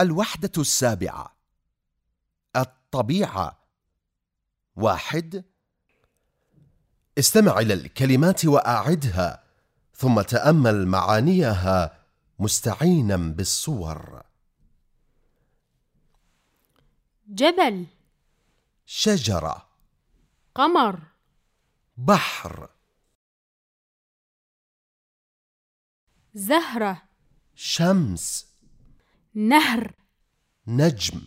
الوحدة السابعة. الطبيعة. واحد. استمع إلى الكلمات وأعدها ثم تأمل معانيها مستعينا بالصور. جبل. شجرة. قمر. بحر. زهرة. شمس. نهر. نجم.